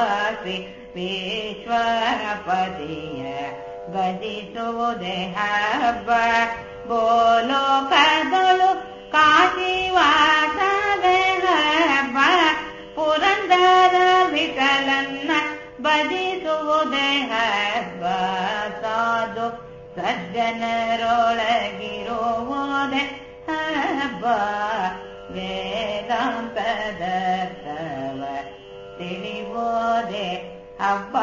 ಹಬ್ಬ ಶ್ರೀ ವಿಶ್ವಪತಿಯ ಗಜಿಸುವುದೇ ಹಬ್ಬ ಬೋಲೋಕದಳು ಕಾಶಿವಾಸವೇ ಹಬ್ಬ ಪುರಂದರ ವಿಠಲನ್ನ ಭಜಿಸುವುದೇ ಹಬ್ಬ ಸಾಧು ಸಜ್ಜನರೊಳಗಿರುವುದೇ ಹಬ್ಬ ವೇದಾಂತದರ್ಥವ ತಿಳಿಬೋದೆ ಹಬ್ಬ अप